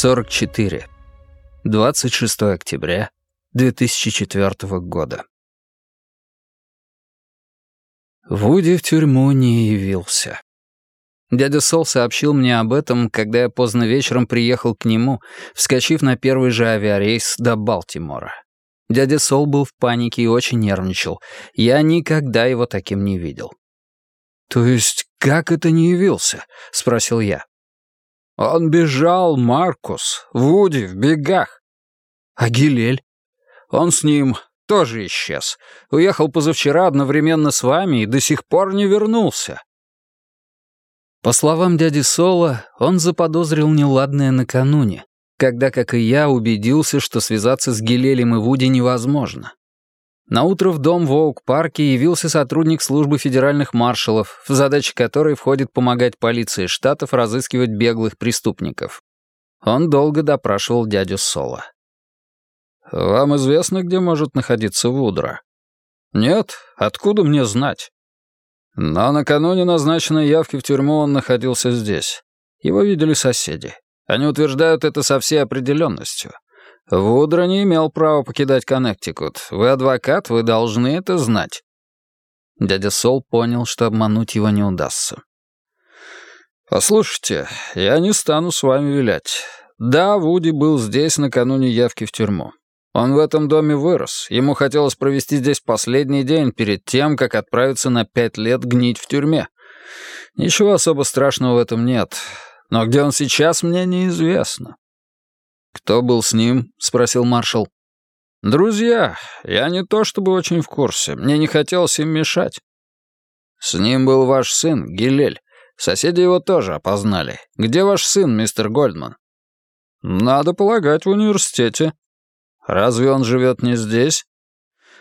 Сорок четыре. 26 октября 2004 года. Вуди в тюрьму не явился. Дядя Сол сообщил мне об этом, когда я поздно вечером приехал к нему, вскочив на первый же авиарейс до Балтимора. Дядя Сол был в панике и очень нервничал. Я никогда его таким не видел. «То есть как это не явился?» — спросил я. «Он бежал, Маркус, Вуди в бегах». «А Гилель?» «Он с ним тоже исчез. Уехал позавчера одновременно с вами и до сих пор не вернулся». По словам дяди Соло, он заподозрил неладное накануне, когда, как и я, убедился, что связаться с Гилелем и Вуди невозможно. Наутро в дом в Оук-парке явился сотрудник службы федеральных маршалов, в задачи которой входит помогать полиции штатов разыскивать беглых преступников. Он долго допрашивал дядю Соло. «Вам известно, где может находиться Вудра?» «Нет, откуда мне знать?» Но накануне назначенной явки в тюрьму он находился здесь. Его видели соседи. Они утверждают это со всей определенностью. Вудро не имел права покидать Коннектикут. Вы адвокат, вы должны это знать». Дядя Сол понял, что обмануть его не удастся. «Послушайте, я не стану с вами вилять. Да, Вуди был здесь накануне явки в тюрьму. Он в этом доме вырос. Ему хотелось провести здесь последний день перед тем, как отправиться на пять лет гнить в тюрьме. Ничего особо страшного в этом нет. Но где он сейчас, мне неизвестно. «Кто был с ним?» — спросил маршал. «Друзья. Я не то чтобы очень в курсе. Мне не хотелось им мешать». «С ним был ваш сын, Гилель. Соседи его тоже опознали. Где ваш сын, мистер Гольдман?» «Надо полагать, в университете». «Разве он живет не здесь?»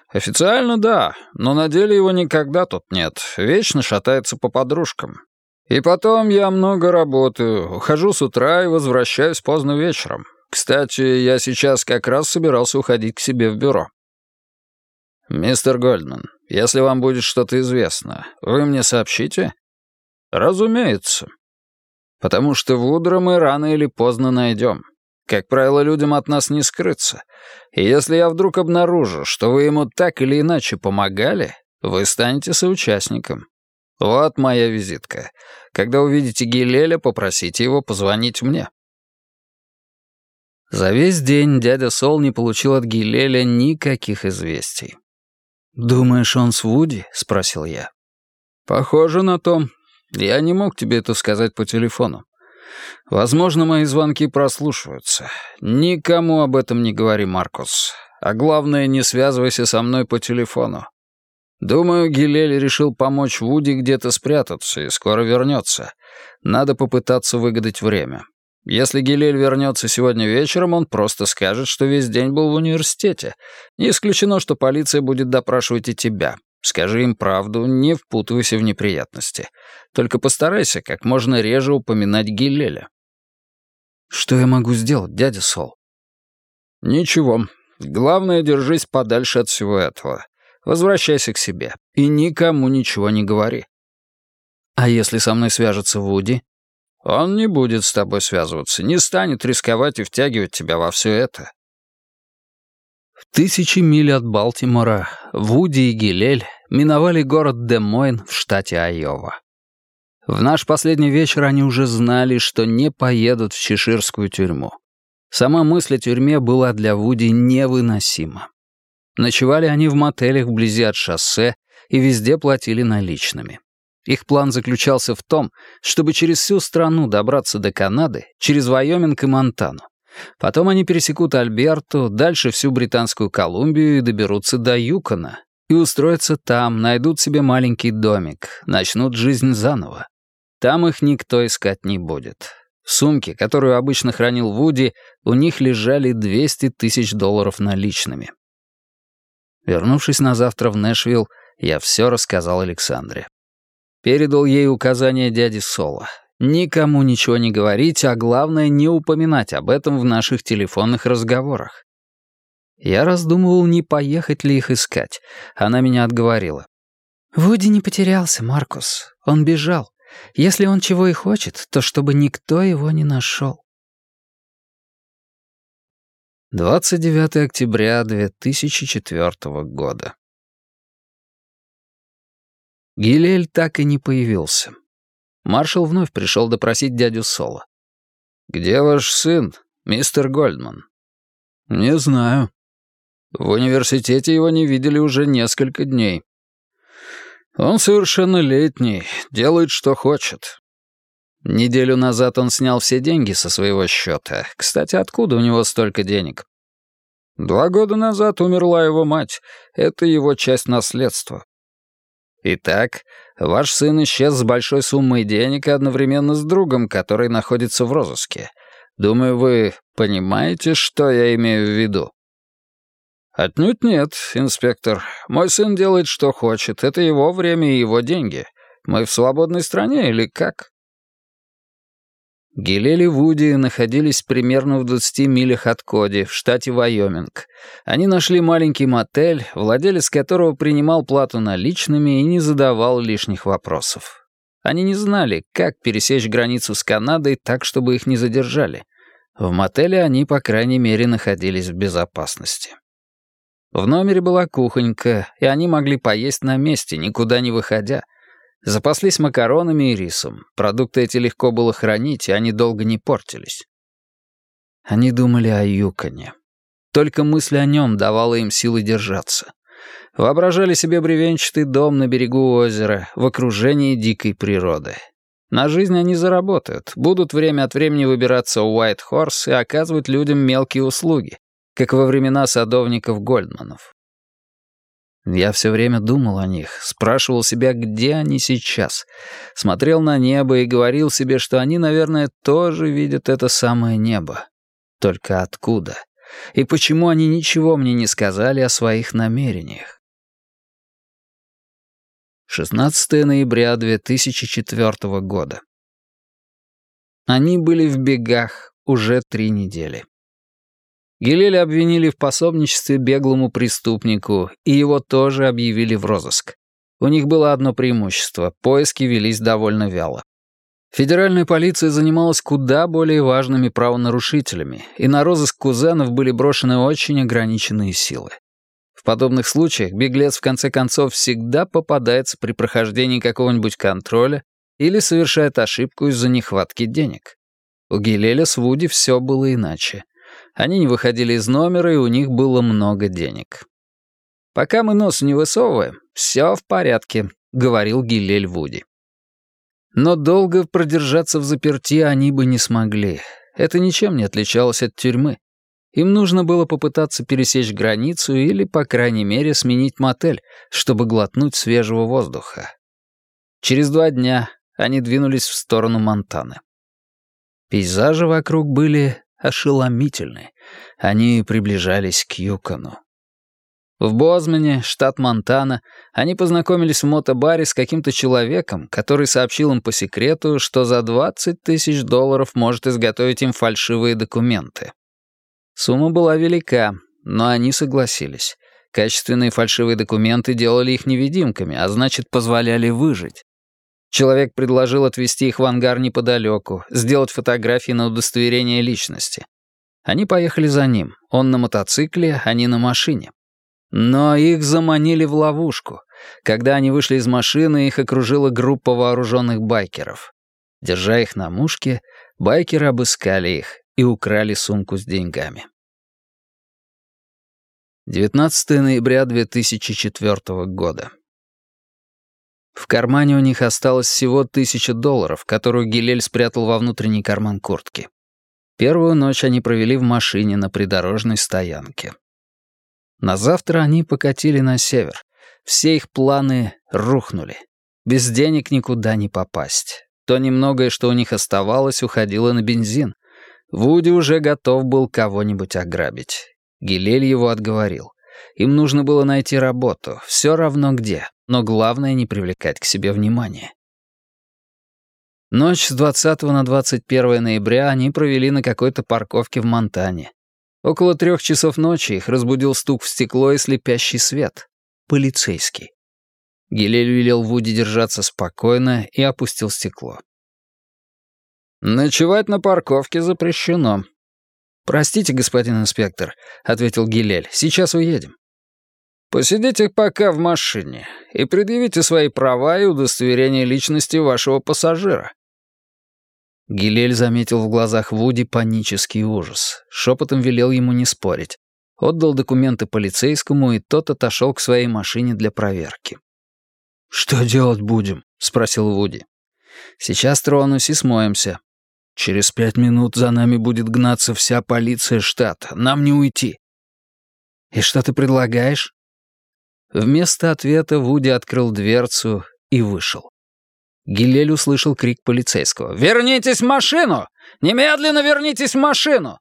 «Официально да, но на деле его никогда тут нет. Вечно шатается по подружкам. И потом я много работаю, ухожу с утра и возвращаюсь поздно вечером. Кстати, я сейчас как раз собирался уходить к себе в бюро. «Мистер Гольдман, если вам будет что-то известно, вы мне сообщите?» «Разумеется. Потому что Вудра мы рано или поздно найдем. Как правило, людям от нас не скрыться. И если я вдруг обнаружу, что вы ему так или иначе помогали, вы станете соучастником. Вот моя визитка. Когда увидите Гилеля, попросите его позвонить мне». За весь день дядя Сол не получил от Гилеля никаких известий. «Думаешь, он с Вуди?» — спросил я. «Похоже на то. Я не мог тебе это сказать по телефону. Возможно, мои звонки прослушиваются. Никому об этом не говори, Маркус. А главное, не связывайся со мной по телефону. Думаю, Гилель решил помочь Вуди где-то спрятаться и скоро вернется. Надо попытаться выгадать время. Если Гилель вернется сегодня вечером, он просто скажет, что весь день был в университете. Не исключено, что полиция будет допрашивать и тебя. Скажи им правду, не впутывайся в неприятности. Только постарайся как можно реже упоминать Гилеля. Что я могу сделать, дядя Сол? Ничего. Главное, держись подальше от всего этого. Возвращайся к себе. И никому ничего не говори. А если со мной свяжется Вуди? Он не будет с тобой связываться, не станет рисковать и втягивать тебя во все это. В тысячи миль от Балтимора Вуди и Гилель миновали город Де-Мойн в штате Айова. В наш последний вечер они уже знали, что не поедут в Чеширскую тюрьму. Сама мысль о тюрьме была для Вуди невыносима. Ночевали они в мотелях вблизи от шоссе и везде платили наличными. Их план заключался в том, чтобы через всю страну добраться до Канады, через Вайоминг и Монтану. Потом они пересекут Альберту, дальше всю Британскую Колумбию и доберутся до Юкона. И устроятся там, найдут себе маленький домик, начнут жизнь заново. Там их никто искать не будет. В сумке, которую обычно хранил Вуди, у них лежали 200 тысяч долларов наличными. Вернувшись на завтра в Нэшвилл, я все рассказал Александре. Передал ей указания дяди Соло. Никому ничего не говорить, а главное, не упоминать об этом в наших телефонных разговорах. Я раздумывал, не поехать ли их искать. Она меня отговорила. «Вуди не потерялся, Маркус. Он бежал. Если он чего и хочет, то чтобы никто его не нашел». 29 октября 2004 года. Гилель так и не появился. Маршал вновь пришел допросить дядю Соло. «Где ваш сын, мистер Гольдман?» «Не знаю. В университете его не видели уже несколько дней. Он совершеннолетний, делает, что хочет. Неделю назад он снял все деньги со своего счета. Кстати, откуда у него столько денег? Два года назад умерла его мать. Это его часть наследства. Итак, ваш сын исчез с большой суммой денег одновременно с другом, который находится в розыске. Думаю, вы понимаете, что я имею в виду? Отнюдь нет, инспектор. Мой сын делает, что хочет. Это его время и его деньги. Мы в свободной стране или как? Гилель и Вуди находились примерно в 20 милях от Коди, в штате Вайоминг. Они нашли маленький мотель, владелец которого принимал плату наличными и не задавал лишних вопросов. Они не знали, как пересечь границу с Канадой так, чтобы их не задержали. В мотеле они, по крайней мере, находились в безопасности. В номере была кухонька, и они могли поесть на месте, никуда не выходя — Запаслись макаронами и рисом. Продукты эти легко было хранить, и они долго не портились. Они думали о Юконе. Только мысль о нем давала им силы держаться. Воображали себе бревенчатый дом на берегу озера, в окружении дикой природы. На жизнь они заработают, будут время от времени выбираться у Уайт Хорс и оказывать людям мелкие услуги, как во времена садовников Гольдманов. Я все время думал о них, спрашивал себя, где они сейчас. Смотрел на небо и говорил себе, что они, наверное, тоже видят это самое небо. Только откуда? И почему они ничего мне не сказали о своих намерениях? 16 ноября 2004 года. Они были в бегах уже три недели. Гилеля обвинили в пособничестве беглому преступнику, и его тоже объявили в розыск. У них было одно преимущество — поиски велись довольно вяло. Федеральная полиция занималась куда более важными правонарушителями, и на розыск кузенов были брошены очень ограниченные силы. В подобных случаях беглец в конце концов всегда попадается при прохождении какого-нибудь контроля или совершает ошибку из-за нехватки денег. У Гилеля с Вуди все было иначе. Они не выходили из номера, и у них было много денег. «Пока мы нос не высовываем, все в порядке», — говорил Гилель Вуди. Но долго продержаться в заперти они бы не смогли. Это ничем не отличалось от тюрьмы. Им нужно было попытаться пересечь границу или, по крайней мере, сменить мотель, чтобы глотнуть свежего воздуха. Через два дня они двинулись в сторону Монтаны. Пейзажи вокруг были ошеломительны. Они приближались к Юкону. В Бозмане, штат Монтана, они познакомились в мотобаре с каким-то человеком, который сообщил им по секрету, что за 20 тысяч долларов может изготовить им фальшивые документы. Сумма была велика, но они согласились. Качественные фальшивые документы делали их невидимками, а значит, позволяли выжить. Человек предложил отвезти их в ангар неподалеку, сделать фотографии на удостоверение личности. Они поехали за ним. Он на мотоцикле, они на машине. Но их заманили в ловушку. Когда они вышли из машины, их окружила группа вооруженных байкеров. Держа их на мушке, байкеры обыскали их и украли сумку с деньгами. 19 ноября 2004 года. В кармане у них осталось всего тысяча долларов, которую Гилель спрятал во внутренний карман куртки. Первую ночь они провели в машине на придорожной стоянке. На завтра они покатили на север. Все их планы рухнули. Без денег никуда не попасть. То немногое, что у них оставалось, уходило на бензин. Вуди уже готов был кого-нибудь ограбить. Гилель его отговорил. Им нужно было найти работу, все равно где, но главное не привлекать к себе внимания. Ночь с 20 на 21 ноября они провели на какой-то парковке в Монтане. Около трех часов ночи их разбудил стук в стекло и слепящий свет. Полицейский. Гилель велел Вуди держаться спокойно и опустил стекло. «Ночевать на парковке запрещено». «Простите, господин инспектор», — ответил Гилель, — «сейчас уедем». «Посидите пока в машине и предъявите свои права и удостоверение личности вашего пассажира». Гилель заметил в глазах Вуди панический ужас. Шепотом велел ему не спорить. Отдал документы полицейскому, и тот отошел к своей машине для проверки. «Что делать будем?» — спросил Вуди. «Сейчас тронусь и смоемся. Через пять минут за нами будет гнаться вся полиция штата. Нам не уйти». «И что ты предлагаешь?» Вместо ответа Вуди открыл дверцу и вышел. Гилель услышал крик полицейского. «Вернитесь в машину! Немедленно вернитесь в машину!»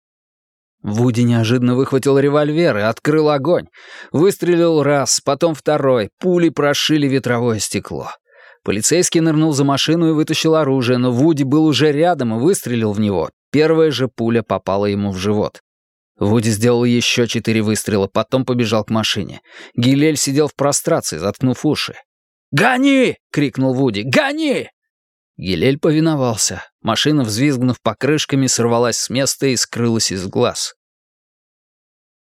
Вуди неожиданно выхватил револьвер и открыл огонь. Выстрелил раз, потом второй. Пули прошили ветровое стекло. Полицейский нырнул за машину и вытащил оружие, но Вуди был уже рядом и выстрелил в него. Первая же пуля попала ему в живот. Вуди сделал еще четыре выстрела, потом побежал к машине. Гилель сидел в прострации, заткнув уши. «Гони!» — крикнул Вуди. «Гони!» Гилель повиновался. Машина, взвизгнув покрышками, сорвалась с места и скрылась из глаз.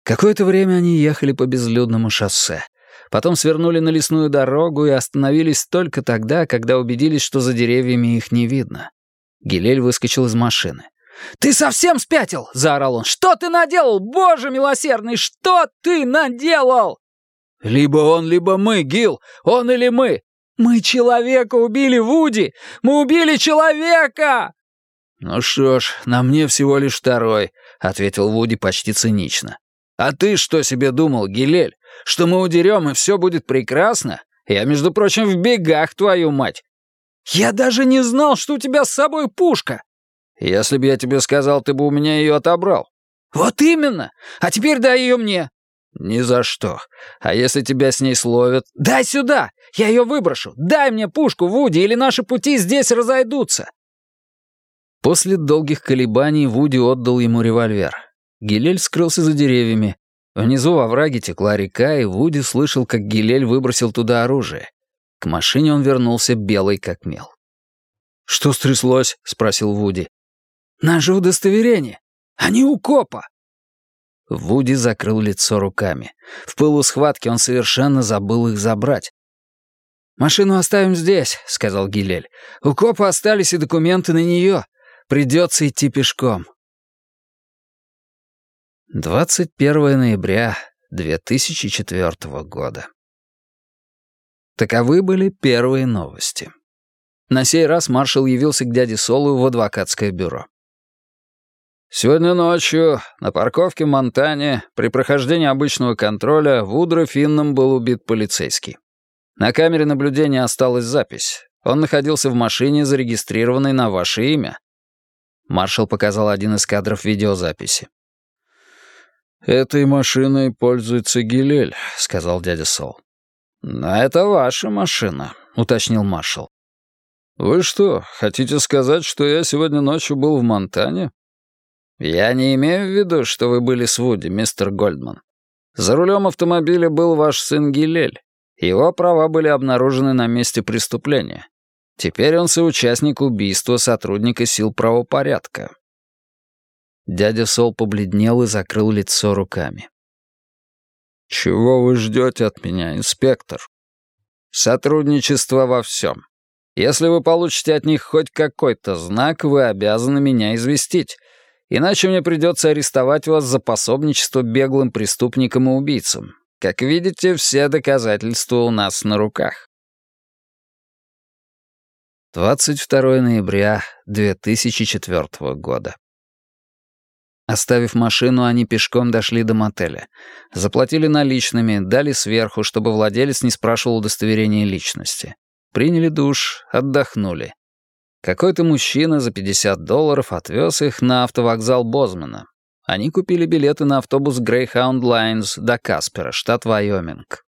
Какое-то время они ехали по безлюдному шоссе. Потом свернули на лесную дорогу и остановились только тогда, когда убедились, что за деревьями их не видно. Гилель выскочил из машины. «Ты совсем спятил?» — заорал он. «Что ты наделал? Боже милосердный, что ты наделал?» «Либо он, либо мы, Гил. Он или мы. Мы человека убили, Вуди! Мы убили человека!» «Ну что ж, на мне всего лишь второй», — ответил Вуди почти цинично. «А ты что себе думал, Гилель? Что мы удерем, и все будет прекрасно? Я, между прочим, в бегах, твою мать!» «Я даже не знал, что у тебя с собой пушка!» «Если бы я тебе сказал, ты бы у меня ее отобрал». «Вот именно! А теперь дай ее мне!» «Ни за что. А если тебя с ней словят...» «Дай сюда! Я ее выброшу! Дай мне пушку, Вуди, или наши пути здесь разойдутся!» После долгих колебаний Вуди отдал ему револьвер. Гилель скрылся за деревьями. Внизу во враге текла река, и Вуди слышал, как Гилель выбросил туда оружие. К машине он вернулся белый как мел. «Что стряслось?» — спросил Вуди. «Наше удостоверение. Они у копа. Вуди закрыл лицо руками. В пылу схватки он совершенно забыл их забрать. «Машину оставим здесь», — сказал Гилель. «У копа остались и документы на нее. Придется идти пешком». 21 ноября 2004 года. Таковы были первые новости. На сей раз маршал явился к дяде Солу в адвокатское бюро. Сегодня ночью на парковке в Монтане при прохождении обычного контроля Вудро Финном был убит полицейский. На камере наблюдения осталась запись. Он находился в машине, зарегистрированной на ваше имя. Маршал показал один из кадров видеозаписи. «Этой машиной пользуется Гилель», — сказал дядя Сол. «А это ваша машина», — уточнил маршал. «Вы что, хотите сказать, что я сегодня ночью был в Монтане?» «Я не имею в виду, что вы были с Вуди, мистер Гольдман. За рулем автомобиля был ваш сын Гилель. Его права были обнаружены на месте преступления. Теперь он соучастник убийства сотрудника сил правопорядка». Дядя Сол побледнел и закрыл лицо руками. «Чего вы ждете от меня, инспектор?» «Сотрудничество во всем. Если вы получите от них хоть какой-то знак, вы обязаны меня известить. Иначе мне придется арестовать вас за пособничество беглым преступникам и убийцам. Как видите, все доказательства у нас на руках. 22 ноября 2004 года. Оставив машину, они пешком дошли до мотеля. Заплатили наличными, дали сверху, чтобы владелец не спрашивал удостоверения личности. Приняли душ, отдохнули. Какой-то мужчина за 50 долларов отвез их на автовокзал Бозмана. Они купили билеты на автобус Greyhound Lines до Каспера, штат Вайоминг.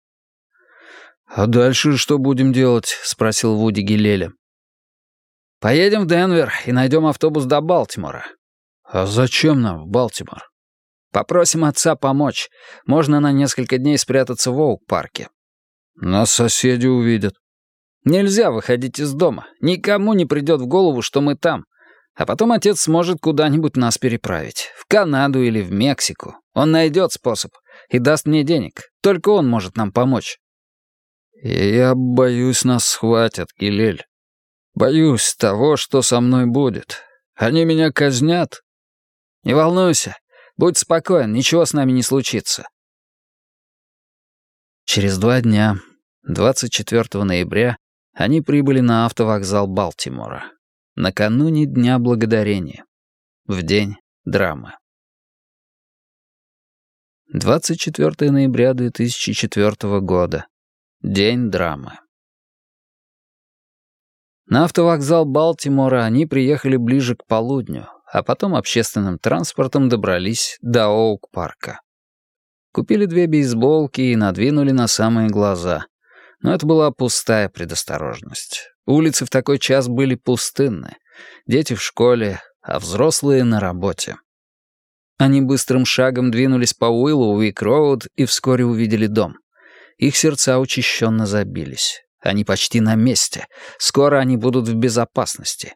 «А дальше что будем делать?» — спросил Вуди Гилеля. «Поедем в Денвер и найдем автобус до Балтимора». «А зачем нам в Балтимор?» «Попросим отца помочь. Можно на несколько дней спрятаться в Оук-парке». «Нас соседи увидят». «Нельзя выходить из дома. Никому не придет в голову, что мы там. А потом отец сможет куда-нибудь нас переправить. В Канаду или в Мексику. Он найдет способ и даст мне денег. Только он может нам помочь». «Я боюсь, нас схватят, Гилель. Боюсь того, что со мной будет. Они меня казнят». «Не волнуйся. Будь спокоен, ничего с нами не случится». Через два дня, 24 ноября, они прибыли на автовокзал Балтимора. Накануне Дня Благодарения. В день драмы. 24 ноября 2004 года. День драмы. На автовокзал Балтимора они приехали ближе к полудню, а потом общественным транспортом добрались до Оук-парка. Купили две бейсболки и надвинули на самые глаза. Но это была пустая предосторожность. Улицы в такой час были пустынны. Дети в школе, а взрослые на работе. Они быстрым шагом двинулись по Уиллоуик-Роуд и вскоре увидели дом. Их сердца учащенно забились. Они почти на месте. Скоро они будут в безопасности.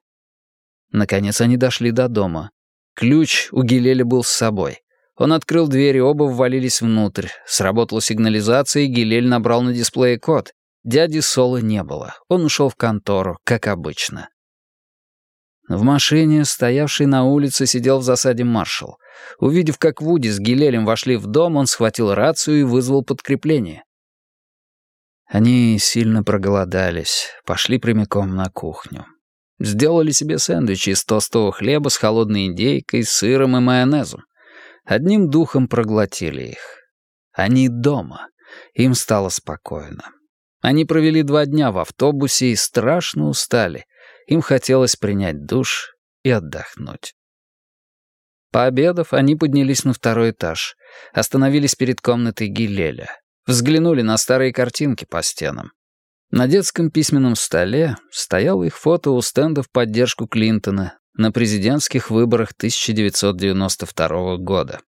Наконец они дошли до дома. Ключ у Гилеля был с собой. Он открыл дверь, и оба ввалились внутрь. Сработала сигнализация, и Гилель набрал на дисплее код. Дяди Соло не было. Он ушел в контору, как обычно. В машине, стоявшей на улице, сидел в засаде маршал. Увидев, как Вуди с Гилелем вошли в дом, он схватил рацию и вызвал подкрепление. Они сильно проголодались, пошли прямиком на кухню. Сделали себе сэндвичи из тостового хлеба с холодной индейкой, сыром и майонезом. Одним духом проглотили их. Они дома. Им стало спокойно. Они провели два дня в автобусе и страшно устали. Им хотелось принять душ и отдохнуть. Пообедав, они поднялись на второй этаж, остановились перед комнатой Гилеля, взглянули на старые картинки по стенам. На детском письменном столе стояло их фото у стенда в поддержку Клинтона на президентских выборах 1992 года.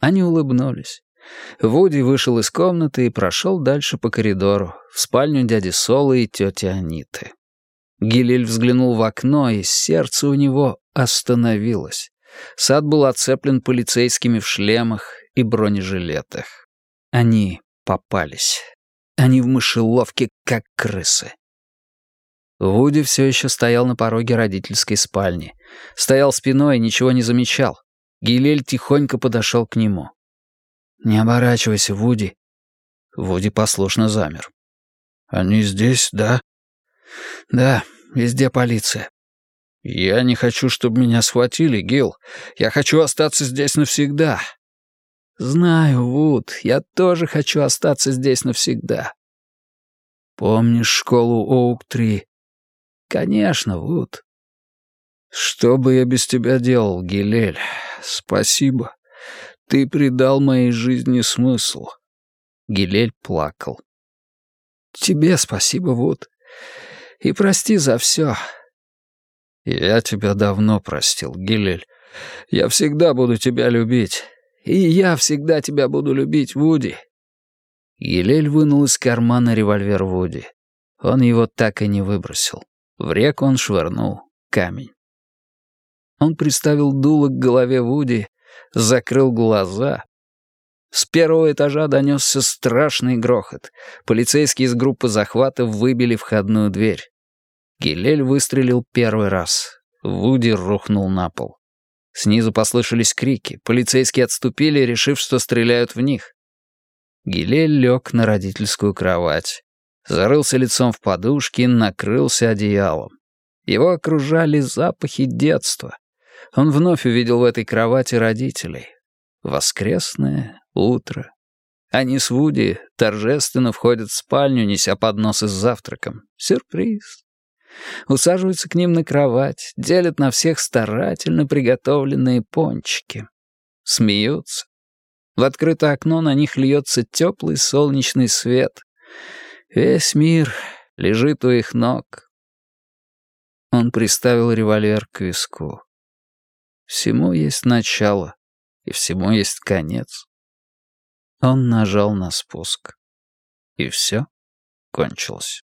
Они улыбнулись. Вуди вышел из комнаты и прошел дальше по коридору, в спальню дяди Солы и тети Аниты. Гилель взглянул в окно, и сердце у него остановилось. Сад был оцеплен полицейскими в шлемах и бронежилетах. Они попались. Они в мышеловке, как крысы. Вуди все еще стоял на пороге родительской спальни. Стоял спиной и ничего не замечал. Гилель тихонько подошел к нему. «Не оборачивайся, Вуди». Вуди послушно замер. «Они здесь, да?» «Да, везде полиция». «Я не хочу, чтобы меня схватили, Гил. Я хочу остаться здесь навсегда». «Знаю, Вуд, я тоже хочу остаться здесь навсегда». «Помнишь школу Оук-3?» «Конечно, Вуд». «Что бы я без тебя делал, Гилель? Спасибо. Ты придал моей жизни смысл». Гилель плакал. «Тебе спасибо, Вуд. И прости за все». «Я тебя давно простил, Гилель. Я всегда буду тебя любить. И я всегда тебя буду любить, Вуди». Гилель вынул из кармана револьвер Вуди. Он его так и не выбросил. В реку он швырнул камень. Он приставил дуло к голове Вуди, закрыл глаза. С первого этажа донесся страшный грохот. Полицейские из группы захвата выбили входную дверь. Гилель выстрелил первый раз. Вуди рухнул на пол. Снизу послышались крики. Полицейские отступили, решив, что стреляют в них. Гилель лег на родительскую кровать. Зарылся лицом в подушки накрылся одеялом. Его окружали запахи детства. Он вновь увидел в этой кровати родителей. Воскресное утро. Они с Вуди торжественно входят в спальню, неся подносы с завтраком. Сюрприз. Усаживаются к ним на кровать, делят на всех старательно приготовленные пончики. смеются. В открытое окно на них льется теплый солнечный свет. Весь мир лежит у их ног. Он приставил револьвер к виску. Всему есть начало, и всему есть конец. Он нажал на спуск. И все кончилось.